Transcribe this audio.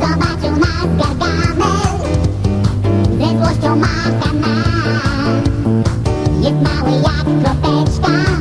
Zobaczył nas Gargamel, ledwością macha. Jest mały jak kropeczka.